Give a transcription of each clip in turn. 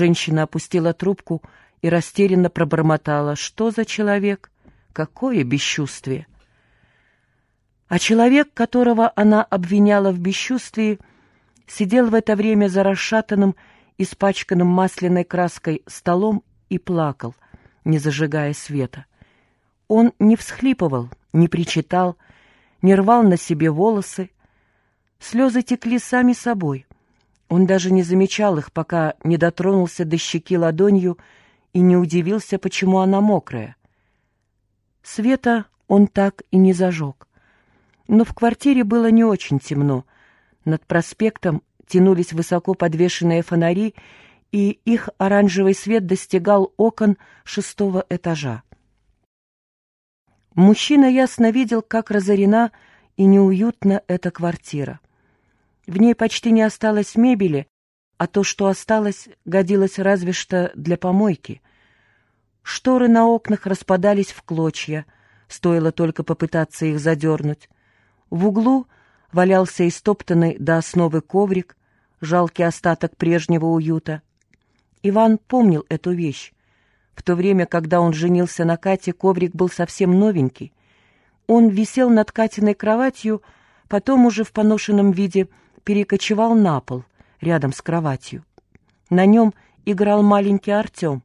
Женщина опустила трубку и растерянно пробормотала. «Что за человек? Какое бесчувствие!» А человек, которого она обвиняла в бесчувствии, сидел в это время за расшатанным, испачканным масляной краской столом и плакал, не зажигая света. Он не всхлипывал, не причитал, не рвал на себе волосы. Слезы текли сами собой. Он даже не замечал их, пока не дотронулся до щеки ладонью и не удивился, почему она мокрая. Света он так и не зажег. Но в квартире было не очень темно. Над проспектом тянулись высоко подвешенные фонари, и их оранжевый свет достигал окон шестого этажа. Мужчина ясно видел, как разорена и неуютна эта квартира. В ней почти не осталось мебели, а то, что осталось, годилось разве что для помойки. Шторы на окнах распадались в клочья, стоило только попытаться их задернуть. В углу валялся истоптанный до основы коврик, жалкий остаток прежнего уюта. Иван помнил эту вещь. В то время, когда он женился на Кате, коврик был совсем новенький. Он висел над Катиной кроватью, потом уже в поношенном виде перекочевал на пол, рядом с кроватью. На нем играл маленький Артем.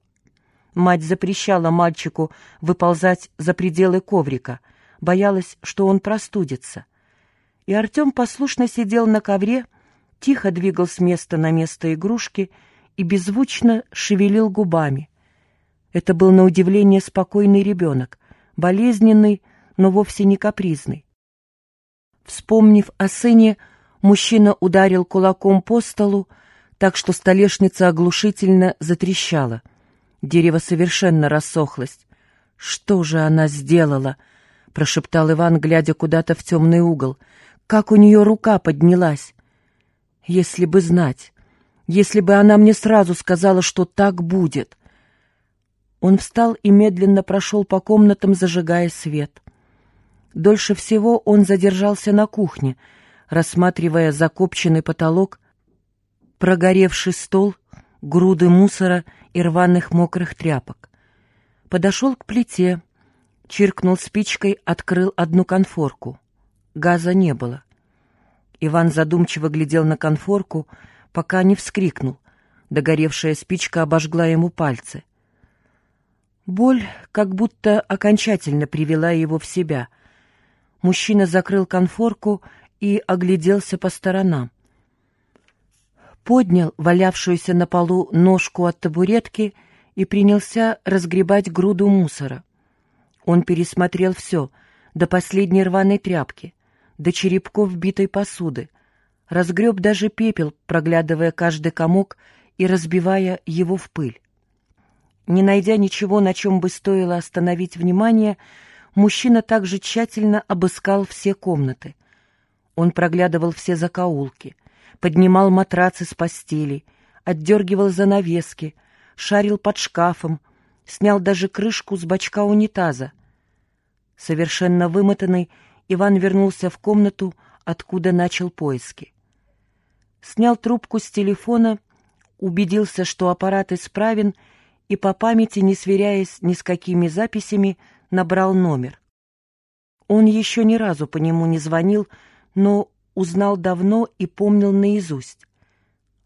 Мать запрещала мальчику выползать за пределы коврика, боялась, что он простудится. И Артем послушно сидел на ковре, тихо двигал с места на место игрушки и беззвучно шевелил губами. Это был на удивление спокойный ребенок, болезненный, но вовсе не капризный. Вспомнив о сыне, мужчина ударил кулаком по столу, так что столешница оглушительно затрещала. Дерево совершенно рассохлось. «Что же она сделала?» — прошептал Иван, глядя куда-то в темный угол. «Как у нее рука поднялась!» «Если бы знать! Если бы она мне сразу сказала, что так будет!» Он встал и медленно прошел по комнатам, зажигая свет. Дольше всего он задержался на кухне, рассматривая закопченный потолок, прогоревший стол, груды мусора и рваных мокрых тряпок. Подошел к плите, чиркнул спичкой, открыл одну конфорку. Газа не было. Иван задумчиво глядел на конфорку, пока не вскрикнул. Догоревшая спичка обожгла ему пальцы. Боль как будто окончательно привела его в себя — Мужчина закрыл конфорку и огляделся по сторонам. Поднял валявшуюся на полу ножку от табуретки и принялся разгребать груду мусора. Он пересмотрел все, до последней рваной тряпки, до черепков битой посуды, разгреб даже пепел, проглядывая каждый комок и разбивая его в пыль. Не найдя ничего, на чем бы стоило остановить внимание, мужчина также тщательно обыскал все комнаты. Он проглядывал все закоулки, поднимал матрацы с постелей, отдергивал занавески, шарил под шкафом, снял даже крышку с бачка унитаза. Совершенно вымотанный, Иван вернулся в комнату, откуда начал поиски. Снял трубку с телефона, убедился, что аппарат исправен, и по памяти, не сверяясь ни с какими записями, набрал номер. Он еще ни разу по нему не звонил, но узнал давно и помнил наизусть.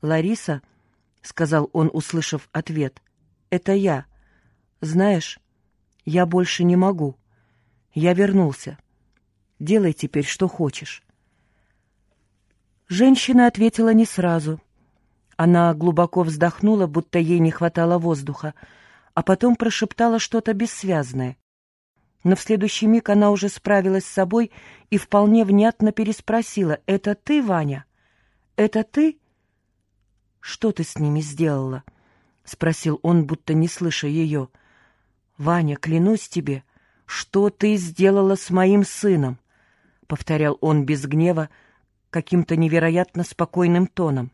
«Лариса», — сказал он, услышав ответ, — «это я. Знаешь, я больше не могу. Я вернулся. Делай теперь, что хочешь». Женщина ответила не сразу. Она глубоко вздохнула, будто ей не хватало воздуха, а потом прошептала что-то бессвязное но в следующий миг она уже справилась с собой и вполне внятно переспросила. «Это ты, Ваня? Это ты?» «Что ты с ними сделала?» — спросил он, будто не слыша ее. «Ваня, клянусь тебе, что ты сделала с моим сыном?» — повторял он без гнева, каким-то невероятно спокойным тоном.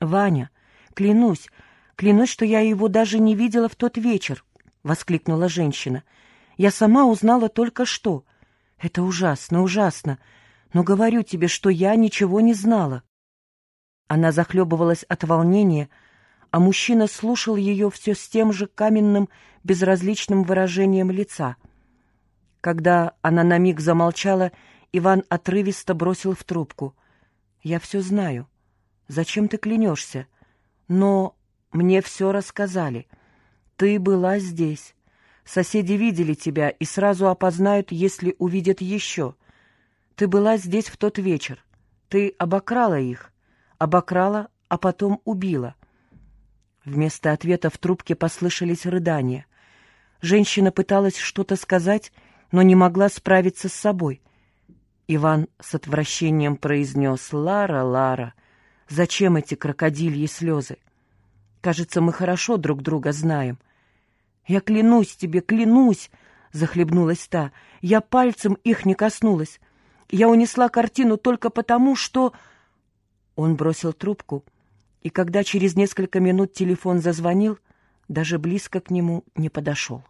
«Ваня, клянусь, клянусь, что я его даже не видела в тот вечер!» — воскликнула женщина — я сама узнала только что. Это ужасно, ужасно. Но говорю тебе, что я ничего не знала. Она захлебывалась от волнения, а мужчина слушал ее все с тем же каменным, безразличным выражением лица. Когда она на миг замолчала, Иван отрывисто бросил в трубку. «Я все знаю. Зачем ты клянешься? Но мне все рассказали. Ты была здесь. Соседи видели тебя и сразу опознают, если увидят еще. Ты была здесь в тот вечер. Ты обокрала их. Обокрала, а потом убила». Вместо ответа в трубке послышались рыдания. Женщина пыталась что-то сказать, но не могла справиться с собой. Иван с отвращением произнес «Лара, Лара, зачем эти крокодильи слезы? Кажется, мы хорошо друг друга знаем». «Я клянусь тебе, клянусь!» — захлебнулась та. «Я пальцем их не коснулась. Я унесла картину только потому, что...» Он бросил трубку, и когда через несколько минут телефон зазвонил, даже близко к нему не подошел.